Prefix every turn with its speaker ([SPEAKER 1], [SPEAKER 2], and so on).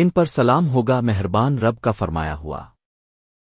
[SPEAKER 1] ان پر سلام ہوگا مہربان رب کا فرمایا ہوا۔